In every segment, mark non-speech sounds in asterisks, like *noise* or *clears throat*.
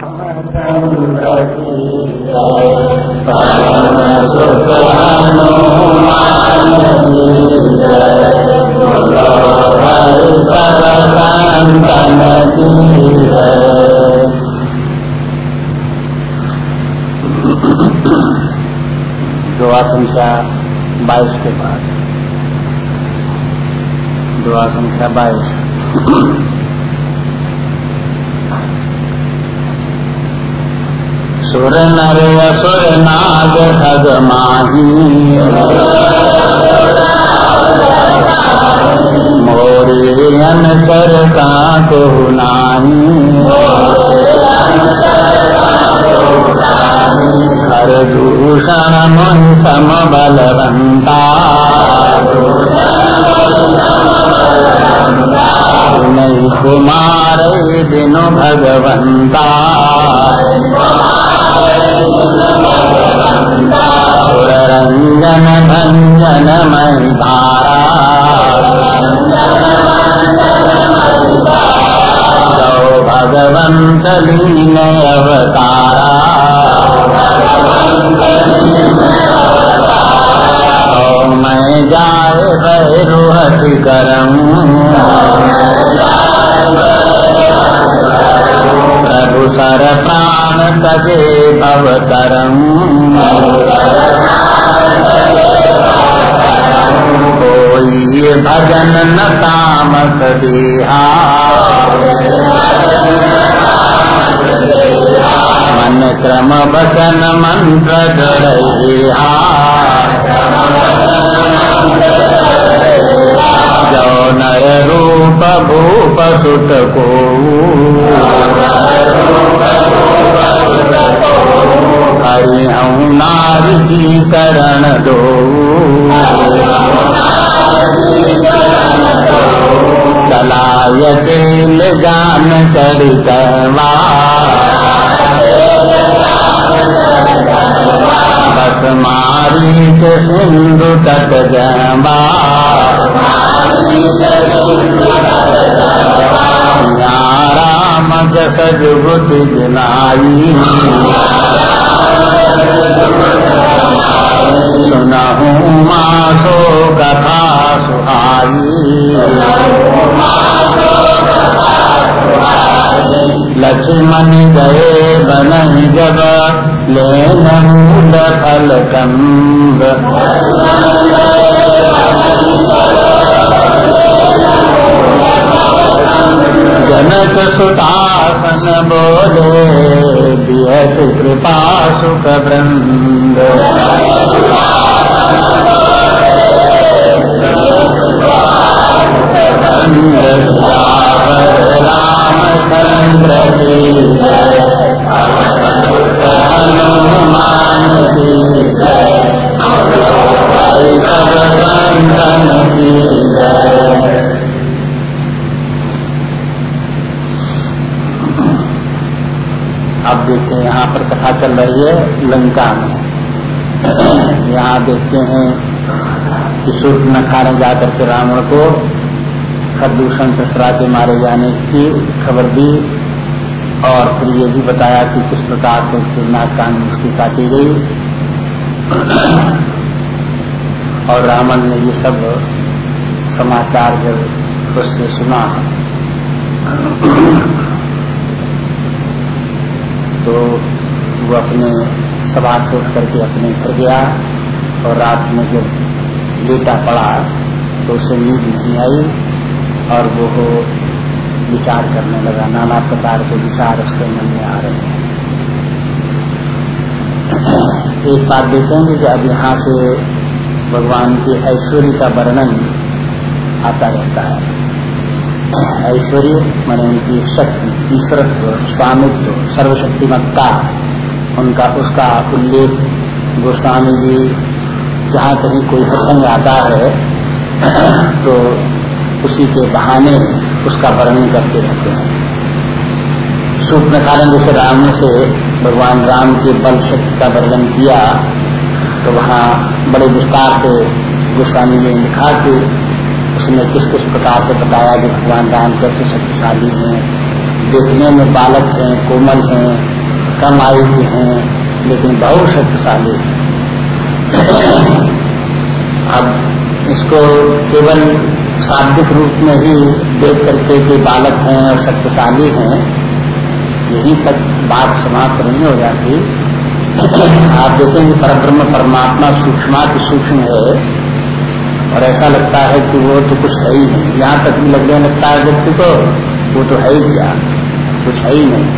दुआ संख्या बाईस के बाद। दुआ संख्या बाईस। सुर नर असुर नाग खग माही। मोरे अनकर का को नाही। हर दूषण मन सम बलवंता। नहीं कुमार दिनु भगवंता। रंजन भंजन मई धारा गौ भगवंत लीन अवतारा। मैं जाए भैरुहत करम सर प्राण तजे करम। कोई भजन न तामस देहा। मन क्रम वचन मंत्र जो नर रूप भूप सुत को। हरि हूँ नारी करण दो चलाय तेल जान चरितवा बस मारी के सिंधु तट जमा राम जस जुगुत जनाई। सुनहू मासो कथा सुहाई। लक्ष्मण गए बन जब ले मूल फल कंब जनक सुतासन बोले दियस कृपा सुख वृंद रामचंद्र सब बंधन की अब देखते हैं यहाँ पर कथा चल रही है लंका में। यहाँ देखते हैं कि सूर्य नखाने जाकर के रावण को खरदूषण ससरा के मारे जाने की खबर दी और फिर ये भी बताया कि किस प्रकार से नाग कान उसकी काटी गई। और रावण ने ये सब समाचार जब उससे सुना तो वो अपने सभा से उठ करके अपने घर गया और रात में जब लेटा पड़ा तो उसे नींद नहीं आई और वो विचार करने लगा, नाना प्रकार के विचार उसके मन में आ रहे हैं। एक बात देखेंगे कि अब यहाँ से भगवान के ऐश्वर्य का वर्णन आता रहता है, ऐश्वर्य मैंने उनकी शक्ति, ईश्वरत्व, स्वामित्व, सर्वशक्तिमत्ता उनका उसका उल्लेख गोस्वामी जी, जहाँ कहीं कोई प्रसंग आता है *clears throat* तो उसी के बहाने उसका वर्णन करते रहते हैं। सूक्ष्म कारण जैसे राम से भगवान राम के बल शक्ति का वर्णन किया तो वहाँ बड़े विस्तार से गोस्वामी ने लिखा कि उसने किस किस प्रकार से बताया कि भगवान राम कैसे शक्तिशाली हैं, देखने में बालक हैं, कोमल हैं कम आयु के हैं, लेकिन बहुत शक्तिशाली अब इसको केवल शाब्दिक रूप में ही देख करके के बालक हैं और शक्तिशाली हैं, यही तक बात समाप्त नहीं हो जाती। आप देखेंगे परब्रह्म, परमात्मा सूक्ष्मा की सूक्ष्म है, और ऐसा लगता है कि वो तो कुछ है ही नहीं। यहाँ तक भी लगने लगता है व्यक्ति को, वो तो है ही क्या? कुछ है ही नहीं।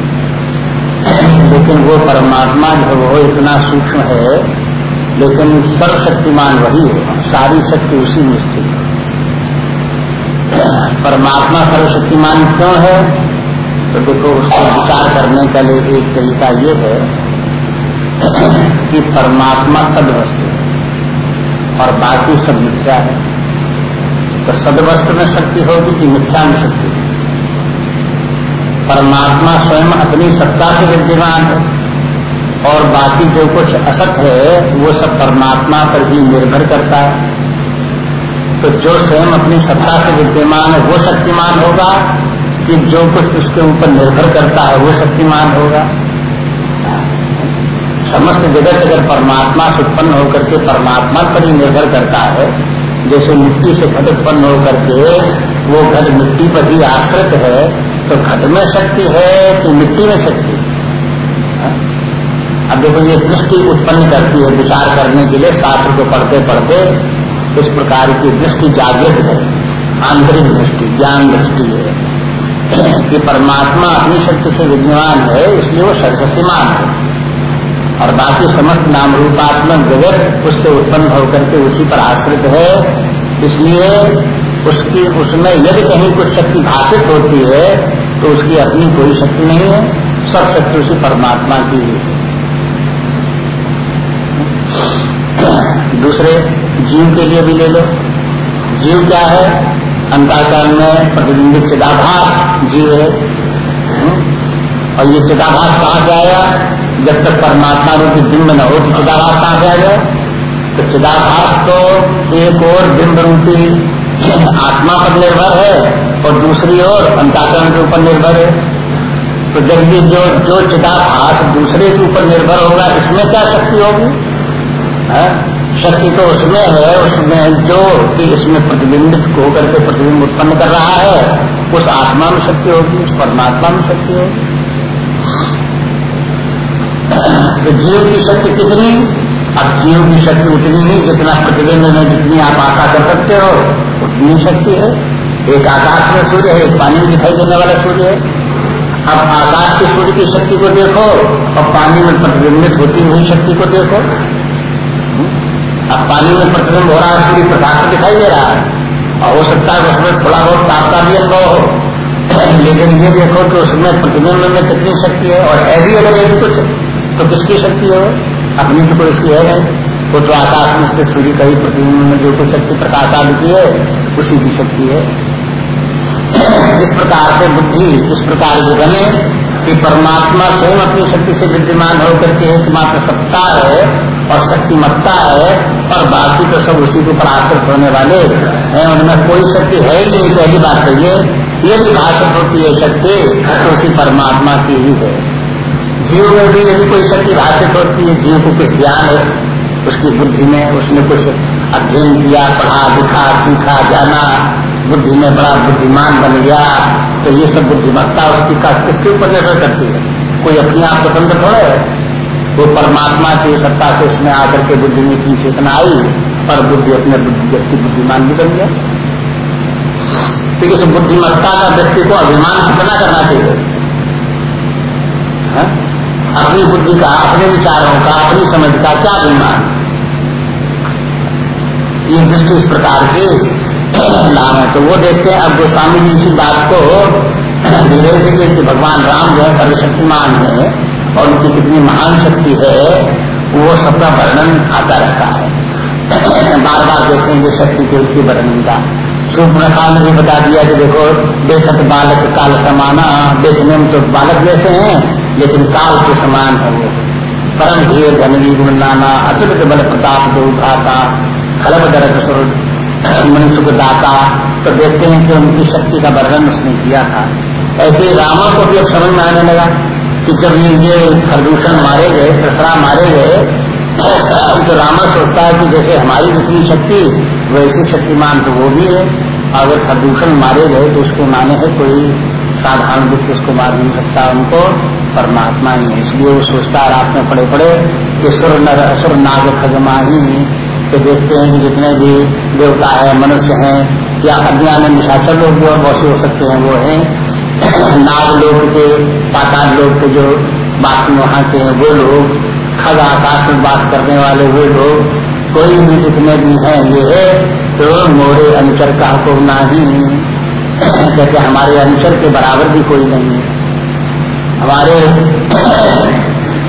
लेकिन वो परमात्मा जो वो इतना सूक्ष्म है, लेकिन सर्वशक्तिमान वही है, सारी शक्ति उसी में स्थित है। परमात्मा सर्वशक्तिमान क्यों है? तो देखो, उसको विचार करने का लिए एक तरीका ये है कि परमात्मा सद वस्तु और बाकी सब मिथ्या है। तो सदवस्तु में शक्ति होगी कि मिथ्या में शक्ति? परमात्मा स्वयं अपनी सत्ता से विद्यमान है। और बाकी जो कुछ असत है, वो सब परमात्मा पर ही निर्भर करता है। तो जो स्वयं अपनी सत्ता से विद्यमान है, वो शक्तिमान होगा, कि जो कुछ उसके ऊपर निर्भर करता है, वो शक्तिमान होगा। समस्त जगत अगर परमात्मा से उत्पन्न होकर के परमात्मा पर ही निर्भर करता है, जैसे मिट्टी से घट उत्पन्न होकर के, वो घट मिट्टी पर ही आश्रित है तो घट में शक्ति है कि मिट्टी में शक्ति हाँ? अब देखो, ये दृष्टि उत्पन्न करती है विचार करने के लिए शास्त्र को पढ़ते पढ़ते इस प्रकार की दृष्टि जागृत है आंतरिक दृष्टि, ज्ञान दृष्टि है। कि परमात्मा अपनी शक्ति से विद्यमान है, इसलिए वो सर्वशक्तिमान है। और बाकी समस्त नाम रूपात्मक जगत उससे उत्पन्न होकर के उसी पर आश्रित है। इसलिए उसकी, उसमें यदि कहीं कुछ शक्ति भाषित होती है तो उसकी अपनी कोई शक्ति नहीं है। सब शक्ति उसी परमात्मा की है दूसरे, जीव के लिए भी ले लो। जीव क्या है? अंताकरण में प्रतिबिंबित चिदाभास जीव है। और ये चिदाभास कहा जाएगा जब तक परमात्मा रूपी बिंब न हो तो चिदाभास कहाँ से आ जाए तो चिदाभास तो एक और बिंब रूपी आत्मा पर निर्भर है और दूसरी ओर अंताकरण के ऊपर निर्भर है तो जब ये जो जो चिदाभास दूसरे के ऊपर निर्भर होगा, इसमें क्या शक्ति होगी? हाँ? शक्ति तो उसमें है, उसमें जो कि इसमें प्रतिबिंबित होकर के प्रतिबिंब उत्पन्न कर रहा है, उस आत्मा में शक्ति होगी, उस परमात्मा में शक्ति होगी। तो जीव की शक्ति कितनी? अब जीव की शक्ति उतनी ही जितना प्रतिबिंब में जितनी आप आशा कर सकते हो। उतनी शक्ति है। एक आकाश में सूर्य है, एक पानी में दिखाई देने वाला सूर्य है। अब आकाश के सूर्य की शक्ति को देखो और पानी में प्रतिबिंबित होती हुई शक्ति को देखो। अब पानी में प्रतिबिंब हो रहा है, सूर्य प्रकाश दिखाई दे रहा है। और हो सकता है उसमें थोड़ा बहुत ताप का भी अनुभव हो। लेकिन ये देखो कि उसमें प्रतिबिंब में कितनी शक्ति है, और है भी अगर एक कुछ तो किसकी शक्ति है अपनी तो कोई इसकी है नहीं। वो तो आकाश में से सूर्य का ही प्रतिबिंब में जो कुछ शक्ति प्रकाश आदि की है, उसी की शक्ति है। इस प्रकार से बुद्धि, इस प्रकार की बने कि परमात्मा स्वयं अपनी शक्ति से विद्यमान होकर के एकमात्र सत्ता है और शक्तिमत्ता है और बाकी तो सब उसी के ऊपर आश्रित होने वाले हैं। उनमें कोई शक्ति है ही नहीं, पहली बात तो ये ये भी भाषित होती है शक्ति तो उसी परमात्मा की ही है। जीव में भी यदि कोई शक्ति भाषित होती है, जीव को कुछ ज्ञान है उसकी बुद्धि में उसने कुछ अध्ययन किया, पढ़ा, लिखा, सीखा, जाना, बुद्धि में बड़ा बुद्धिमान बन गया तो ये सब बुद्धिमत्ता उसकी का किसके ऊपर निर्भर करती है? कोई अपने आप स्वतंत्र थोड़े है। वो परमात्मा की सत्ता से उसमें आकर के बुद्धि में की चेतना आई, पर बुद्धि अपने व्यक्ति बुद्धिमान भी बन गया। तो इस बुद्धिमत्ता का व्यक्ति को अभिमान कितना करना चाहिए? अपनी बुद्धि का, अपने विचारों का, अपनी समझ का क्या अभिमान ये दृष्टि इस प्रकार के नाम है। तो वो देखते हैं, अब गोस्वामी जी इसी बात को धीरे धीरे कि भगवान राम जो है, सर्वशक्तिमान है, और उनकी कितनी महान शक्ति है, वो सबका वर्णन आता रहता है। बार बार देखते हैं देखेंगे शक्ति के उसके वर्णन का। सुप्रखा ने भी बता दिया कि देखो देखत बालक काल समाना देखने में तो बालक जैसे हैं लेकिन काल के समान है। वो परम धीर धनवी गुण नाना अतुलित बल प्रताप दो उठाता खलब स्वरूप मनुष्य को दाता तो देखते हैं कि उनकी शक्ति का वर्णन उसने किया था। ऐसे रावण को भी अब समझ में आने लगा कि जब ये प्रदूषण मारे गए, प्रसरा मारे गए तो रामा सोचता है कि जैसे हमारी जितनी शक्ति, वैसी शक्तिमान तो वो भी है। अगर प्रदूषण मारे गए तो उसके माने है कोई साधारण दुख, उसको मार नहीं सकता उनको। परमात्मा है इसलिए वो सोचता है, रात में पड़े पड़े ईश्वर नर असुर नाग खगमाही तो देखते हैं कि जितने भी देवता है, मनुष्य हैं, या अज्ञान निशाचर लोग भी बहुत हो सकते हैं, वो हैं। *clears throat* नाग लोग के, पाताल लोग के जो बाकी वहाँ के हैं, वो लोग, खग आकाश में बात करने वाले वो लोग, कोई भी जितने भी हैं, ये है तो मोरे अनुचर का को ना ही *clears throat* कहते हमारे अनुचर के बराबर भी कोई नहीं है। हमारे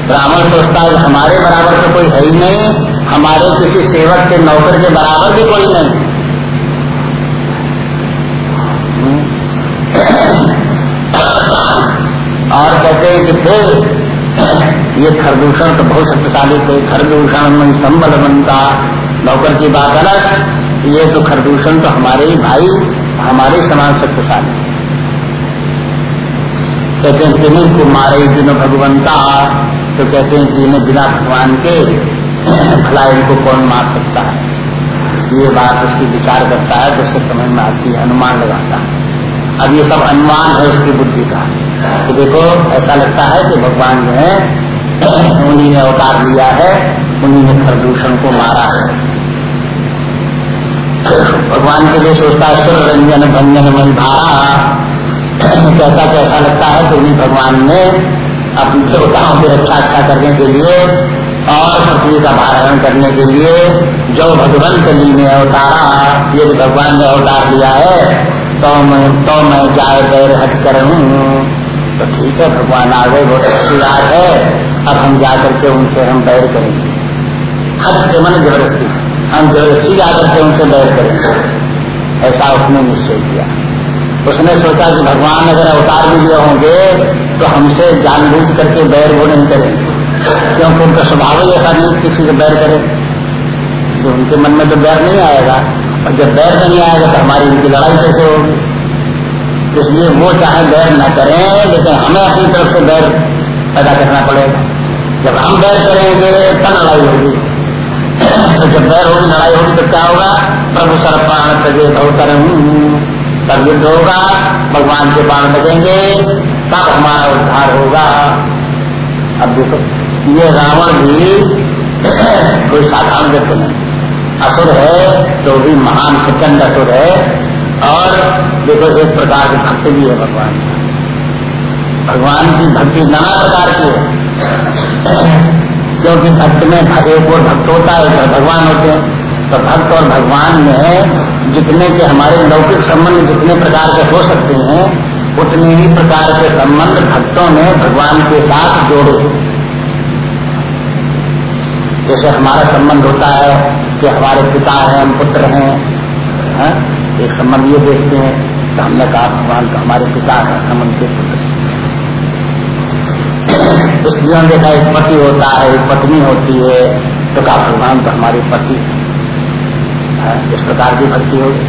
ब्राह्मण सोचता है हमारे बराबर तो कोई है ही नहीं, हमारे किसी सेवक के नौकर के बराबर भी कोई नहीं। और कहते हैं कि फिर ये खरदूषण तो बहुत शक्तिशाली थे, खरदूषण में संबल बनता, नौकर की बात अलग, ये तो खरदूषण तो हमारे ही भाई, हमारे समान शक्तिशाली। कहते हैं किन्हीं को मारे दिन भगवंता तो कहते हैं कि इन्हें बिना भगवान के, भला इनको कौन मार सकता है? ये बात उसकी विचार करता है उससे समझ में आती है, अनुमान लगाता है। अब ये सब अनुमान है उसकी बुद्धि का। तो देखो, ऐसा लगता है कि भगवान जो है, उन्हीं ने अवतार लिया है, उन्हीं ने प्रदूषण को मारा है। भगवान के लिए सोचता है सुर रंजन भंजन मन धारा कैसा कैसा लगता है तो उन्हीं भगवान ने अपनी देवताओं की रक्षा अच्छा करने के लिए और पृथ्वी का भारण करने के लिए जो भगवंत जी ने अवतारा ये भगवान ने अवतार लिया है तो मैं तो मैं जाए पैर हट कर तो ठीक है, भगवान आ गए, बहुत अच्छी बात है। अब हम जा करके उनसे हम बैर करेंगे। हट के मन ज़बरदस्ती। हम ज़बरदस्ती जा करके उनसे बैर करेंगे। ऐसा उसने निश्चय किया। उसने सोचा कि भगवान अगर अवतार भी लिए होंगे तो हमसे जानबूझ करके बैर वो नहीं करेंगे। क्योंकि उनका स्वभाव ही ऐसा नहीं किसी से बैर करे। तो उनके मन में तो बैर नहीं आएगा। और जब बैर नहीं आएगा तो हमारी उनकी लड़ाई कैसे होगी? इसलिए वो चाहे बैर न करें, लेकिन हमें अपनी तरफ़ से बैर पैदा करना पड़ेगा। जब हम बैर करेंगे, तब लड़ाई होगी। तो जब बैर होगी, लड़ाई होगी तो क्या होगा? प्रभु सर प्राण तजे भवतर तब युद्ध होगा, भगवान के प्राण लगेंगे तब हमारा उद्धार होगा। अब देखो, ये रावण भी *clears throat* कोई साधारण व्यक्ति नहीं। असुर है तो भी महान, प्रचंड असुर है। और देखो, एक प्रकार की भक्ति भी है भगवान भगवान की भक्ति नाना प्रकार की है। *clears throat* क्योंकि भक्त में एक और भक्त होता है भगवान होते हैं। तो भक्त और भगवान में जितने के हमारे लौकिक संबंध जितने प्रकार के हो सकते हैं, उतने ही प्रकार के संबंध भक्तों ने भगवान के साथ जोड़े। जैसे हमारा संबंध होता है कि हमारे पिता हैं, हम पुत्र हैं, है? एक संबंध ये देखते हैं तो हमने कहा, भगवान तो हमारे पिता हैं हम उनके पुत्र स्त्रियों देखा, एक पति होता है, एक पत्नी होती है तो कहा, भगवान तो हमारे पति इस प्रकार की भक्ति होगी।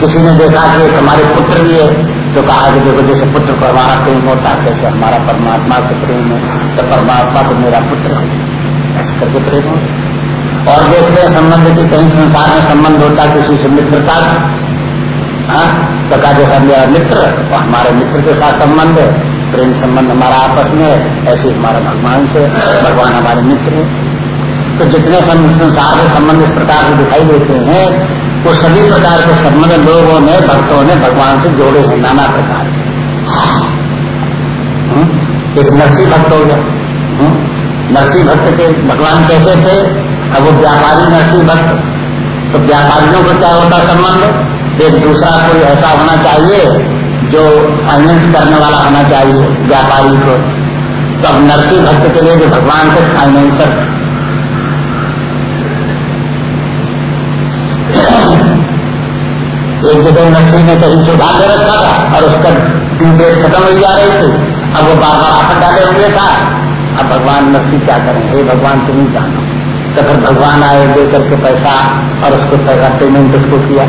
किसी ने देखा कि हमारे पुत्र भी है तो कहा कि देखो, जैसे पुत्र को हमारा प्रेम होता है जैसे हमारा परमात्मा से प्रेम है तो परमात्मा को मेरा पुत्र है। ऐसे करके प्रेम हो और देखते हैं संबंध की, कहीं संसार में संबंध होता किसी से मित्रता हाँ तो कहा, जैसा मेरा मित्र तो हमारे मित्र के साथ संबंध है, प्रेम संबंध हमारा आपस में है, ऐसे हमारा भगवान से भगवान हमारे मित्र है। तो जितने संसार के संबंध इस प्रकार से दिखाई देते हैं, वो सभी प्रकार के संबंध लोगों ने, भक्तों ने भगवान से जोड़े हैं, नाना प्रकार हम्म? एक नरसी भक्त हो गया। हम्म? नरसी भक्त के भगवान कैसे थे? अब वो व्यापारी नरसी भक्त। तो व्यापारियों को क्या होता संबंध? एक दूसरा कोई ऐसा होना चाहिए जो फाइनेंस करने वाला होना चाहिए, व्यापारी को। तो अब नरसी भक्त के लिए जो भगवान से फाइनेंसर एक जगह नरसी ने कहीं से दे रखा था और उसका ड्यू डेट खत्म हो जा रही थी। अब वो बार बार आपन डाले हुए था। अब भगवान नरसी क्या करें? हे भगवान, तुम ही जानो। तो फिर भगवान आए, दे करके पैसा और उसको पैसा पेमेंट उसको किया।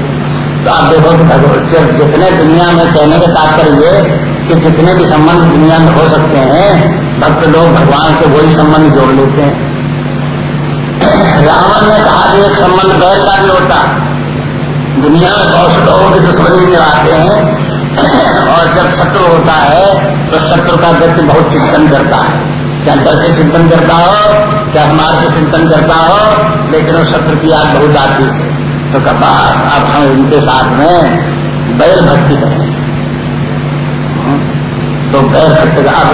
तो आप देखो कि भगवान जितने दुनिया में कहने के तात्पर्य ये कि जितने भी संबंध दुनिया में हो सकते हैं, भक्त लोग भगवान से वही संबंध जोड़ लेते हैं। रावण ने कहा कि एक संबंध बैर का भी होता। दुनिया में बहुत से लोगों की दुश्मनी में आते हैं। और जब शत्रु होता है तो शत्रु का व्यक्ति बहुत चिंतन करता है। क्या डर के चिंतन करता हो क्या मार के चिंतन करता हो, लेकिन उस शत्रु की याद बहुत आती है। तो कहा, अब हम इनके साथ में बैल भक्ति करें। तो बैल भक्ति अब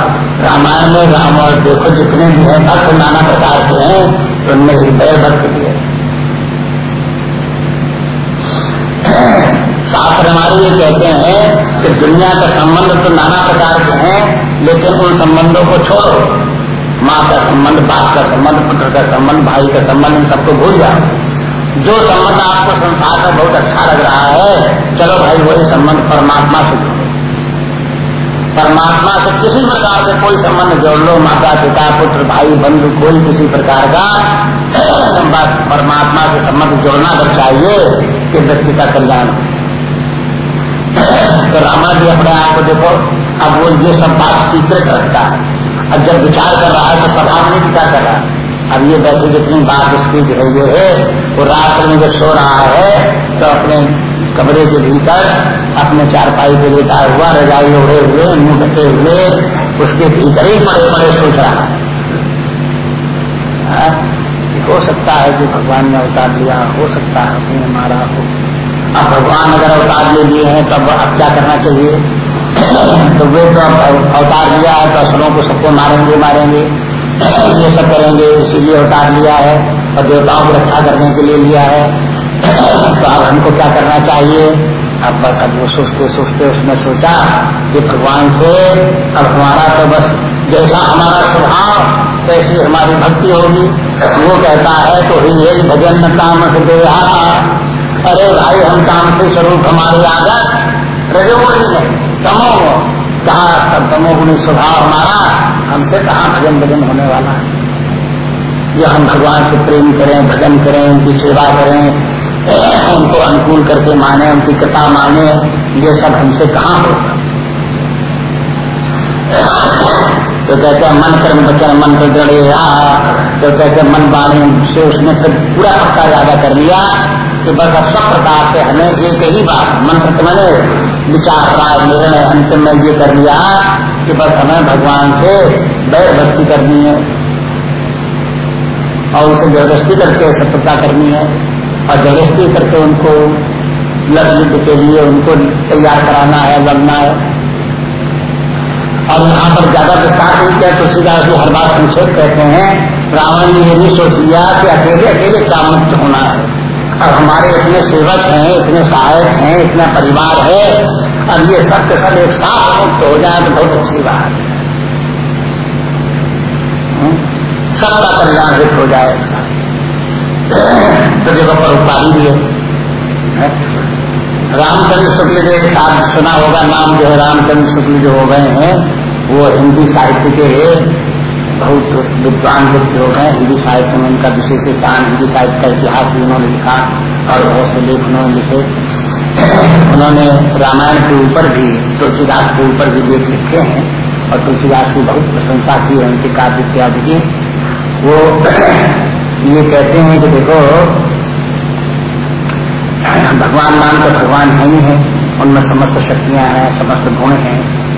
रामायण में राम और देखो जितने भी हैं, भक्त नाना प्रकार के हैं तो उनमें बैल भक्ति भी है शास्त्र हमारे ये कहते हैं कि दुनिया का संबंध तो नाना प्रकार के हैं, लेकिन उन संबंधों को छोड़ो। माँ का संबंध, बाप का संबंध, पुत्र का संबंध, भाई का संबंध, इन सबको भूल जाओ। जो संबंध आपको संसार का बहुत अच्छा लग रहा है, चलो भाई, वही संबंध परमात्मा से जोड़ो। परमात्मा से किसी प्रकार से कोई संबंध जोड़ लो, माता, पिता, पुत्र, भाई, बंधु, कोई किसी प्रकार का। बस परमात्मा से संबंध जोड़ना चाहिए कि व्यक्ति का कल्याण तो रामा जी अपने आप को देखो, अब वो ये सब बात सीक्रेट रखता है। अब जब विचार कर रहा है तो सभा में नहीं विचार कर रहा अब ये बैठे जितनी बात इसकी जो है, ये है, वो रात में जब सो रहा है तो अपने कमरे के भीतर, अपने चारपाई पे लेटा हुआ, रजाई ओढ़े हुए, मुँह ढके हुए, उसके भीतर ही बड़े बड़े सोच रहा है। हाँ? हो सकता है कि भगवान ने अवतार लिया, हो सकता है अपने मारा हो। भगवान अगर अवतार ले लिए हैं, तब अब क्या करना चाहिए? *clears throat* तो वे तो अवतार लिया है तो असुरों को सबको मारेंगे मारेंगे। *clears throat* ये सब करेंगे, इसीलिए अवतार लिया है, और देवताओं की रक्षा करने के लिए लिया है। *clears throat* तो अब हमको क्या करना चाहिए? अब बस, अब वो सोचते सोचते उसने सोचा कि भगवान से, अब हमारा तो बस, जैसा हमारा स्वभाव तैसी हमारी भक्ति होगी। वो कहता है तो ही भजन काम से दे अरे भाई, हम काम से स्वरूप हमारे आदत रजोगुणी नहीं तमो कहा, तब तमोगुणी स्वभाव हमारा हमसे कहा भजन भजन होने वाला है? ये हम भगवान से प्रेम करें, भजन करें, उनकी सेवा करें, उनको अनुकूल करके माने, उनकी कृपा माने, ये सब हमसे कहा होगा? तो कहते मन कर्म बचन, मन कर जड़े तो कहते मन बाणी से उसने फिर पूरा पक्का ज़्यादा कर लिया। कि बस अब सब प्रकार से हमें एक ही बात, मंत्र मैंने विचार राय निर्णय अंतिम में ये कर लिया कि बस हमें भगवान से बैर भक्ति करनी है। और उसे ज़बरदस्ती करके सत्यता करनी है और ज़बरदस्ती करके उनको लड़ युद्ध के लिए उनको तैयार कराना है, लड़ना है। और यहाँ पर ज़्यादा विस्तार नहीं किया तुलसीदास जी हर बार संक्षेप कहते हैं। रावण ने ये भी सोच लिया कि अकेले अकेले मुक्त होना है। और हमारे इतने सेवक हैं, इतने सहायक हैं, इतना परिवार है, और ये सब के सब एक साथ मुक्त हो जाए तो बहुत अच्छी बात है। हम्म? सबका कल्याण हित हो जाए तो देखो परोपकारी भी है। रामचंद्र शुक्ल के साथ सुना होगा, नाम जो है रामचंद्र शुक्ल जो हो गए हैं, वो हिंदी साहित्य के बहुत विद्वान व्यक्ति हो गए हिंदी साहित्य में उनका विशेष स्थान, हिंदी साहित्य का इतिहास भी उन्होंने लिखा और बहुत से लेख उन्होंने लिखे। उन्होंने रामायण के ऊपर भी, तुलसीदास के ऊपर भी लेख लिखे हैं और तुलसीदास की बहुत प्रशंसा की है उनके काव्य इत्यादि की। वो *clears throat* ये कहते हैं कि देखो, भगवान नाम तो भगवान है ही है, उनमें समस्त शक्तियाँ हैं, समस्त गुण हैं।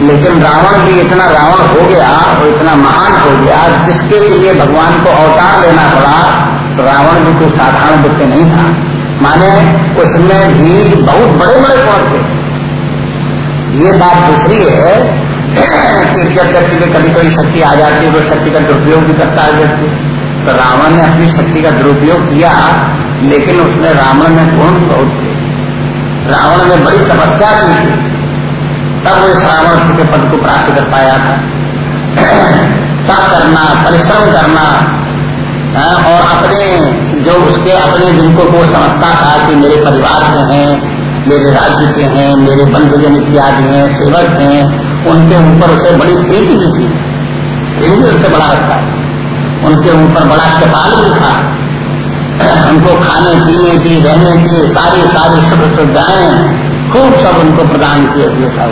लेकिन रावण भी इतना रावण हो गया और इतना महान हो गया, जिसके लिए भगवान को अवतार लेना पड़ा तो रावण भी कोई साधारण व्यक्ति नहीं था। माने, उसमें भी बहुत बड़े बड़े कौन थे? ये बात दूसरी है कि जब व्यक्ति में कभी कोई शक्ति आ जाती है तो शक्ति का दुरुपयोग भी करता है व्यक्ति। तो रावण ने अपनी शक्ति का दुरुपयोग किया, लेकिन उसने रावण में गुण बहुत थे। रावण ने बड़ी तपस्या की थी। तब वो श्रावण के पद को प्राप्त कर पाया था। तप करना परिश्रम करना हाँ, और अपने जो उसके अपने जिनको को समझता था कि मेरे परिवार के हैं मेरे राज्य के हैं मेरे बंधुजन इत्यादि हैं सेवक हैं उनके ऊपर उसे बड़ी प्रीति भी थी। ये भी उससे बड़ा रखता है उनके ऊपर बड़ा कृपाल भी था। उनको खाने पीने की रहने की सारी सारी सुख सुविधाएँ खूब सब उनको प्रदान किए हुए था।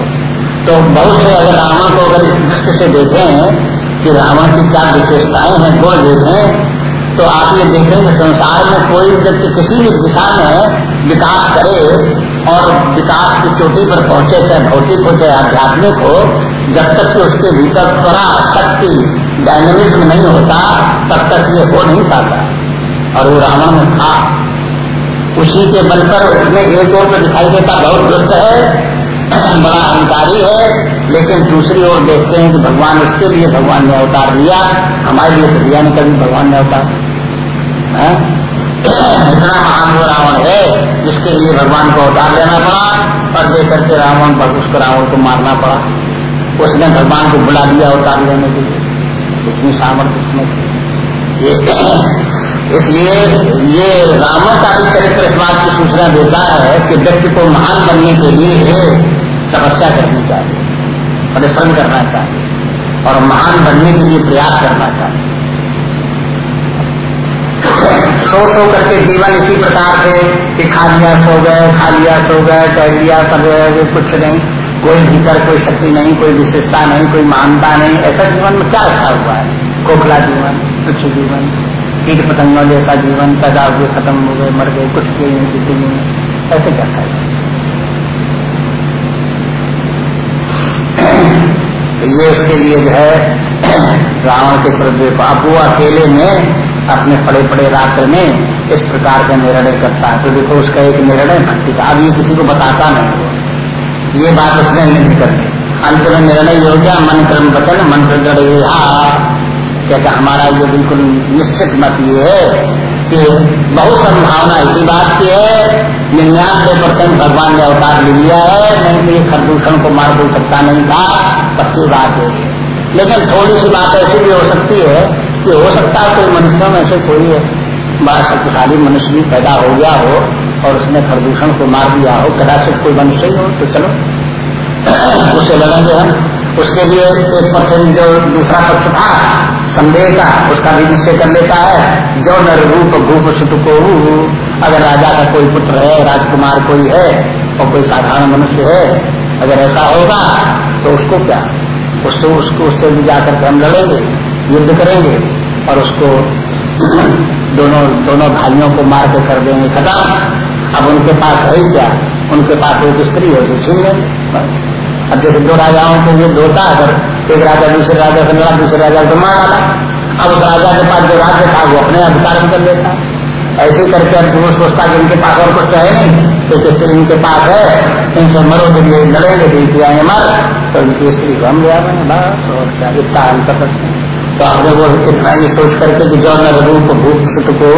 तो बहुत से अगर रावण को अगर इस दृष्टि से देखें कि रावण की क्या विशेषताएँ हैं गुण देखें तो आप ये देखेंगे संसार में कोई व्यक्ति किसी भी दिशा में विकास करे और विकास की चोटी पर पहुँचे, चाहे भौतिक हो, चाहे आध्यात्मिक हो, जब तक कि उसके भीतर थोड़ा शक्ति डायनेमिज्म नहीं होता, तब तक ये हो नहीं पाता। और वो रावण में था। उसी के बल पर उसमें एक और तो दिखाई देता बहुत दुष्ट है, *clears throat* बड़ा अहंकारी है, लेकिन दूसरी ओर देखते हैं कि भगवान उसके लिए, भगवान ने अवतार लिया, हमारे लिए तो दिया नहीं, कभी भगवान ने अवतार *clears throat* इतना महान वो रावण है, जिसके लिए भगवान को अवतार लेना पड़ा, और देख करके रावण पर उसको रावण को मारना पड़ा। उसने भगवान को बुला दिया अवतार लेने के लिए। इतनी सामर्थ्य उसमें *clears throat* इसलिए ये रावण का भी चरित्र इस बात की सूचना देता है कि व्यक्ति को महान बनने के लिए तपस्या करनी चाहिए, परिश्रम करना चाहिए, और महान बनने के लिए प्रयास करना चाहिए। सो सो करके जीवन इसी प्रकार से कि खा लिया, सो गए, खा लिया, सो गए कह लिया, सब कुछ नहीं, कोई भीतर कोई शक्ति नहीं, कोई विशेषता नहीं, कोई महानता नहीं, ऐसा जीवन में क्या रखा हुआ है? खोखला जीवन, तुच्छ जीवन कीट पतंगों जैसा जीवन पैदा हुए, खत्म हो गए मर गए, कुछ नहीं, किसी नहीं। ऐसे क्या है तो ये उसके लिए जो है, रावण के प्रदेश अब वो अकेले में, अपने पड़े पड़े रात्र में, इस प्रकार का निर्णय करता है। तो देखो, उसका एक निर्णय भक्ति का। अब ये किसी को बताता नहीं ये बात उसने नहीं करती अंत में निर्णय हो गया मन क्रम वचन मंत्र कहते हमारा ये बिल्कुल निश्चित मत ये है कि बहुत संभावना इसी बात की है। निन्यानवे परसेंट भगवान ने अवतार ले लिया है। नहीं तो ये प्रदूषण को मार कोई सकता नहीं था। पक्की बात है। लेकिन थोड़ी सी बात ऐसी भी हो सकती है कि हो सकता है कोई मनुष्यों में से कोई बड़ा शक्तिशाली मनुष्य भी पैदा हो गया हो और उसने प्रदूषण को मार दिया हो। कदाचित कोई मनुष्य ही तो चलो। *clears throat* उसे लड़ेंगे हम। उसके लिए एक परसेंट जो दूसरा पक्ष था, संदेह का, उसका भी निश्चय कर लेता है, जो नर रूप भूप सुत को अगर राजा का कोई पुत्र है, राजकुमार कोई है, और कोई साधारण मनुष्य है, अगर ऐसा होगा तो उसको क्या? उससे, उसको, उससे भी जाकर के हम लड़ेंगे, युद्ध करेंगे, और उसको *clears throat* दोनों दोनों भाइयों को मार के कर देंगे खत्म। अब उनके पास है क्या? उनके पास एक स्त्री है उसे छीन लेंगे। अब जैसे दो राजाओं को युद्ध होता अगर एक राजा दूसरे राजा से लड़ा, दूसरे राजा को मार डाला। अब उस राजा के पास जो राज्य था, वो अपने अधिकार में कर लेता। ऐसे करके अब वो सोचता कि इनके पास और कुछ तो है नहीं तो स्त्री इनके पास है, इनसे मरो के लिए, लड़ेंगे तो इनकी आएँगे, मर। तो इनकी स्त्री को हम ले आएँगे बस, और क्या, इतना अंतर सकते हैं। तो आपने वो इतना ही सोच करके कि जो न रूप भूप सुत को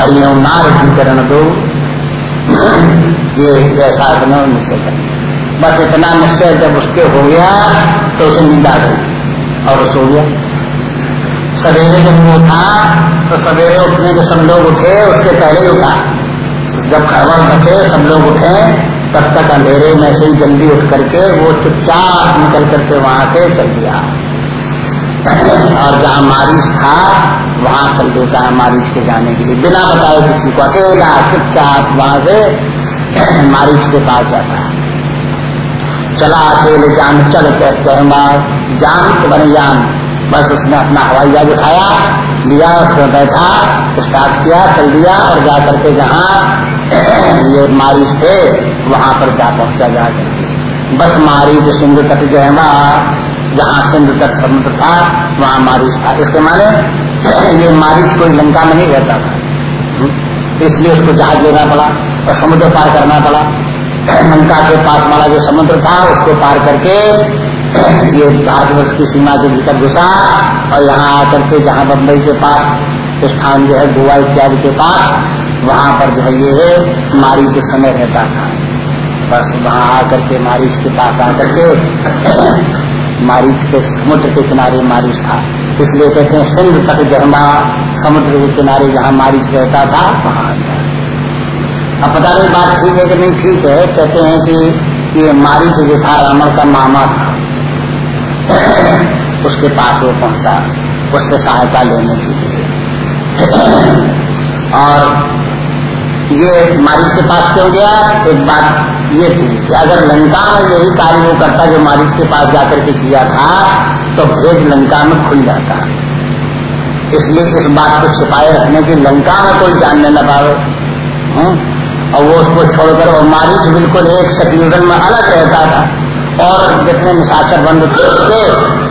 हरिओम नार करण दो, ये ऐसा अपना निश्चय कर बस इतना निश्चय जब उसके हो गया तो उसे नींद आ गई और सो गया। सवेरे जब वो उठा तो सवेरे उठने के सब लोग उठे, उसके पहले ही उठा। जब खबर बचे, सब लोग उठे, तब तक अंधेरे में से जल्दी उठ करके वो चुपचाप निकल करके वहाँ से चल गया और जहाँ मारिश था, वहाँ चल देता है मारिश के जाने के लिए। बिना बताए किसी को, अकेला, चुपचाप वहाँ से मारिश के पास जाता। है चला अकेले जान चल जान तो बने जान। बस उसने अपना हवाई जहाज़ उठाया, लिया, उसमें बैठा स्टार्ट किया, चल दिया और जा करके जहाँ *clears throat* ये मारिश थे, वहाँ पर जा पहुँचा जा करके। बस मारी सिंधु तट जो है जहाँ सिंधु तक समुद्र था, वहाँ मारिश था। इसके माने *clears throat* ये मारिश कोई लंका में नहीं रहता था? इसलिए उसको जहाज़ लेना पड़ा और समुद्र पार करना पड़ा। लंका के पास वाला जो समुद्र था, उसको पार करके ये भारतवर्ष की सीमा के भीतर घुसा और यहाँ आकर के जहाँ बम्बई के पास स्थान जो है, गोवा इत्यादि के पास, वहाँ पर जो है ये मारी के समय रहता था। बस वहाँ आकर के मारिश के पास आकर के मारिच के समुद्र के किनारे मारिच था। इसलिए कहते हैं, सिंध तक जहमा समुद्र के किनारे जहाँ मारिच रहता था, वहाँ अब पता नहीं बात ठीक है कि नहीं ठीक है, कहते हैं कि ये मारिच जो था रावण का मामा था, उसके पास वो पहुँचा, उससे सहायता लेने के लिए। और ये मारिच के पास क्यों गया? एक बात ये थी कि अगर लंका में यही कार्य वो करता जो मारिच के पास जाकर के किया था तो भेद लंका में खुल जाता। इसलिए इस बात को छिपाए रखने की लंका में कोई जानने न पावे। हम्म? और वो उसको छोड़कर वो मारिच बिल्कुल एक सतयुगन में अलग रहता था। और जितने निशाचर बंद थे,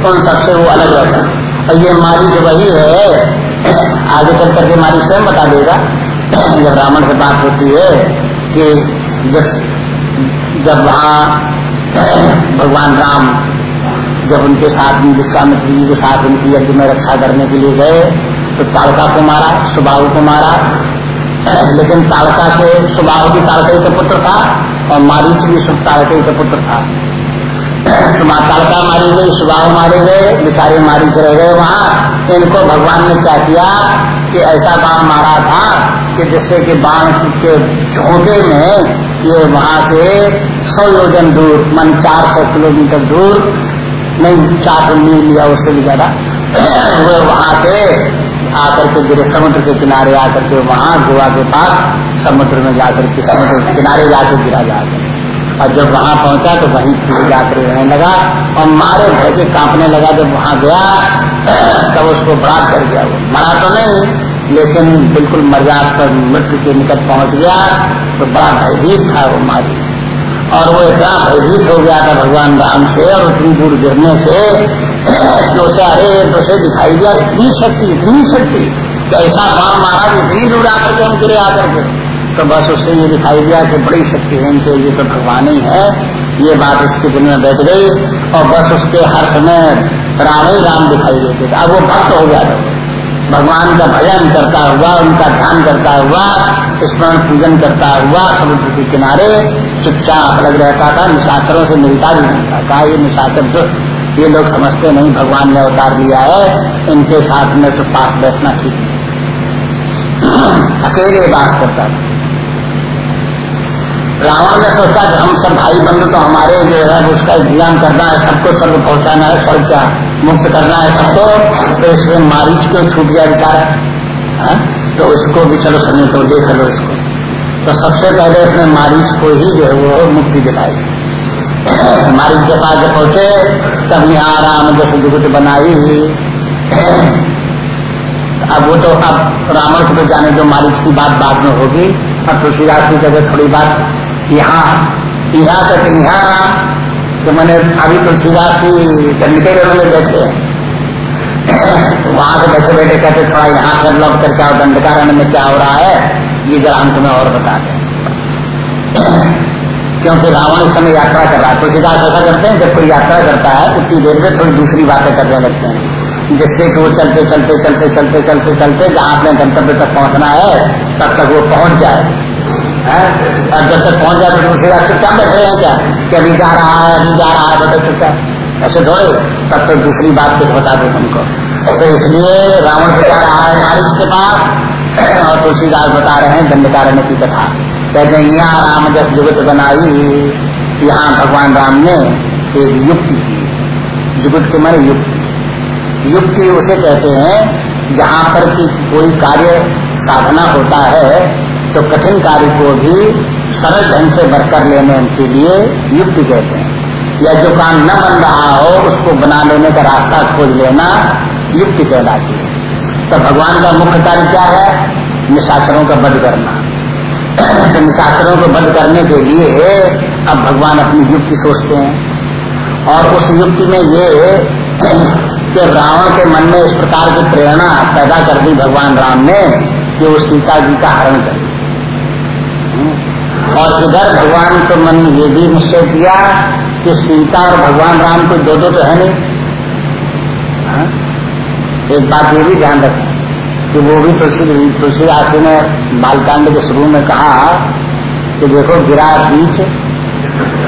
उन सबसे वो अलग रहता और ये मारिच वही है, आगे चल करके मारिच स्वयं बता देगा। जब रावण से बात होती है कि जब जब वहाँ भगवान राम जब उनके साथ विश्वामित्र जी के साथ उनकी यज्ञ में रक्षा करने के लिए गए तो ताड़का को मारा, सुबाहु को मारा लेकिन ताड़का के सुबाहु भी ताड़के का पुत्र था और मारीच भी ताड़के का पुत्र था। तो माँ ताड़का मारी गई सुबाहु मारे गए, बेचारे मारीच रह गए वहाँ। इनको भगवान ने क्या किया कि ऐसा बाण मारा था कि जिससे कि बाण के झोंके में ये वहाँ से सौ योजन दूर, मन चार सौ किलोमीटर दूर, नहीं, चार मील या उससे भी ज़्यादा, वो वहाँ से आकर के गिरे समुद्र के किनारे आकर के वहाँ गोवा के पास समुद्र में जाकर के समुद्र के किनारे जाकर गिरा जाकर। और जब वहाँ पहुँचा तो वहीं फिर जाकर रहने लगा और मारे भय के कांपने लगा जब वहाँ गया, तब उसको बड़ा कर गया वो। मरा तो नहीं, लेकिन बिल्कुल मर्याद पर मृत्यु के निकट पहुँच गया तो बड़ा भयभीत था वो मारी। और वो इतना भयभीत हो गया था भगवान राम से और उतनी दूर गिरने से तो उसे अरे तो उसे दिखाई दिया, इतनी शक्ति इतनी शक्ति ऐसा बाण मारा इतनी दूर आकर के हम गिरे आकर के तो बस उससे ये दिखाई दिया कि बड़ी शक्ति है इनके, ये तो भगवान ही है। ये बात इसके दिन में बैठ गई, और बस उसके हर समय राम ही राम दिखाई देते थे। अब वो भक्त हो गया भगवान का भजन करता हुआ, उनका ध्यान करता हुआ स्मरण पूजन करता हुआ, समुद्र के किनारे चुपचाप अलग रहता था, निशाचरों से मिलता भी नहीं था। कहा, ये निशाचर तो ये लोग समझते नहीं, भगवान ने अवतार दिया है, इनके साथ में तो पास बैठना ठीक अकेले बात करता था। रावण ने सोचा कि हम सब भाई बंधु तो हमारे जो है, उसका इंतज़ाम करना है, सबको स्वर्ग पहुंचाना है स्वर्ग क्या मुक्त करना है सबको। तो इसमें मारीच को छूट गया बेचारा हाँ? तो उसको भी चलो समय तो दे चलो इसको। तो सबसे पहले उसने मारीच को ही जो है वो मुक्ति दिलाई। मारीच के पास जब पहुँचे, तब यहाँ राम जैसे जुगुट बनाई। हुई अब वो तो अब रावण को तो जाने जो मारीच की बात बाद में होगी। और तुलसीदास की जगह थोड़ी बात यहाँ यहाँ तक यहाँ तो मैंने अभी तुलसीदास की दंडकेरण में बैठे वहाँ से बैठे बैठे कहते, थोड़ा यहाँ कर लौट कर क्या दंडकारण में क्या हो रहा है, ये जरा हम तुम्हें और बता दें। क्योंकि रावण इस समय यात्रा कर रहा है। तुलसीदास ऐसा करते हैं, जब कोई यात्रा करता है उतनी देर में थोड़ी दूसरी बातें करने लगते हैं। जिससे कि वो चलते चलते चलते चलते चलते चलते जहाँ अपने गंतव्य तक पहुँचना है, तब तक वो पहुँच जाए। और जब तक पहुँच जाए तो रात क्या बैठे हैं क्या? कि अभी जा रहा है, अभी जा रहा है बता चुपचाप। ऐसे थोड़े, तब तक दूसरी बात कुछ बता दो तुमको तो इसलिए रावण को जा रहा है मारिच के पास और तुलसीदास बता रहे हैं, दंडकारण्य की कथा। कहते हैं, यहाँ राम जब जुगत बनाई, यहाँ भगवान राम ने एक युक्ति की। जुगत के मारे युक्ति। युक्ति उसे कहते हैं, जहाँ पर की कोई कार्य साधना होता है तो कठिन कार्य को भी सरल ढंग से बरकर लेने के लिए युक्ति कहते हैं। या जो काम न बन रहा हो, उसको बना लेने का रास्ता खोज लेना युक्ति कहलाती है। तो भगवान का मुख्य कार्य क्या है? निशाचरों का बध करना। *clears throat* तो निशाचरों को बध करने के लिए अब भगवान अपनी युक्ति सोचते हैं। और उस युक्ति में ये *clears throat* कि रावण के मन में इस प्रकार की प्रेरणा पैदा कर दी भगवान राम ने कि वो सीता जी का हरण कर। और इधर भगवान के मन में ये भी निश्चय किया कि सीता और भगवान राम को दो दो तो है नहीं? एक बात ये भी ध्यान रखें कि वो भी तुलसी तुलसीदास ने बालकांड के शुरू में कहा कि देखो गिरा बीच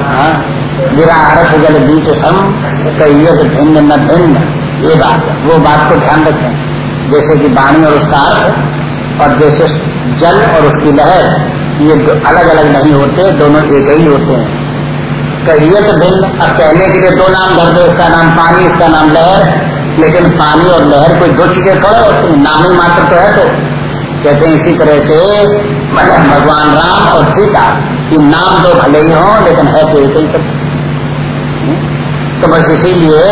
हाँ, गिरा अर्थ जल बीच सम कैयत भिन्न न भिन्न ये बात है। वो बात को ध्यान रखें। जैसे कि वाणी और उसका अर्थ और जैसे जल और उसकी लहर ये अलग अलग नहीं होते दोनों एक ही होते हैं। कहिए तो भिन्न अब कहने के लिए दो नाम धर दो इसका नाम पानी इसका नाम लहर। लेकिन पानी और लहर कोई दो चीज़ें थोड़े होती नाम ही मात्र तो है तो। कहते हैं इसी तरह से मतलब भगवान राम और सीता ये नाम तो भले ही हो, लेकिन है तो एक ही तो बस इसीलिए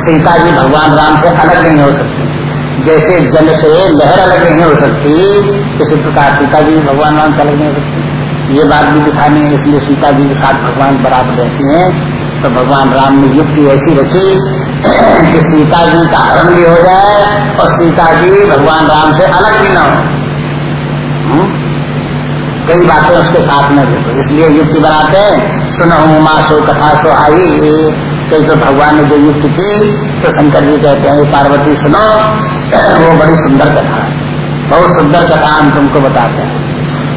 सीता जी भगवान राम से अलग नहीं हो सकती। जैसे जल से लहर अलग नहीं हो सकती, इसी प्रकार सीता जी भगवान राम से अलग नहीं हो सकती। ये बात भी दिखानी है, इसलिए सीता जी के साथ भगवान बराबर रहती हैं। तो भगवान राम ने युक्ति ऐसी रखी कि सीता जी का हरण भी हो जाए और सीता जी भगवान राम से अलग भी न हो। हम्म? कई बातें उसके साथ में देखो इसलिए युक्ति बनाते हैं सुनो उमा सो कथा सो आई। कई तो भगवान ने जो युक्ति की तो शंकर जी कहते हैं पार्वती सुनो, वो बड़ी सुंदर कथा है। बहुत सुंदर कथा हम तुमको बताते हैं।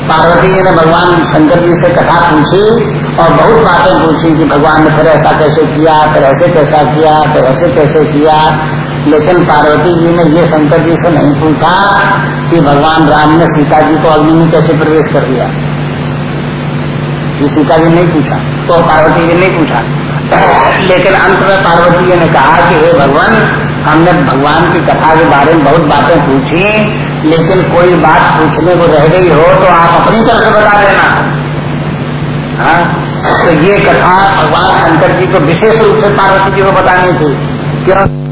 पार्वती जी ने भगवान शंकर जी से कथा पूछी और बहुत बातें पूछी कि भगवान ने फिर ऐसा कैसे किया, फिर ऐसे कैसा किया, फिर ऐसे कैसे किया। लेकिन पार्वती जी ने ये शंकर जी से नहीं पूछा कि भगवान राम ने सीता जी को अग्नि में कैसे प्रवेश कर दिया। ये सीता जी नहीं पूछा तो पार्वती जी नहीं पूछा। लेकिन अंत में पार्वती जी ने कहा कि हे भगवान, हमने भगवान की कथा के बारे में बहुत बातें पूछी, लेकिन कोई बात पूछने को रह गई हो तो आप अपनी तरफ़ से बता देना। हाँ? तो ये कथा भगवान शंकर जी को विशेष रूप से पार्वती जी को बतानी थी। क्यों?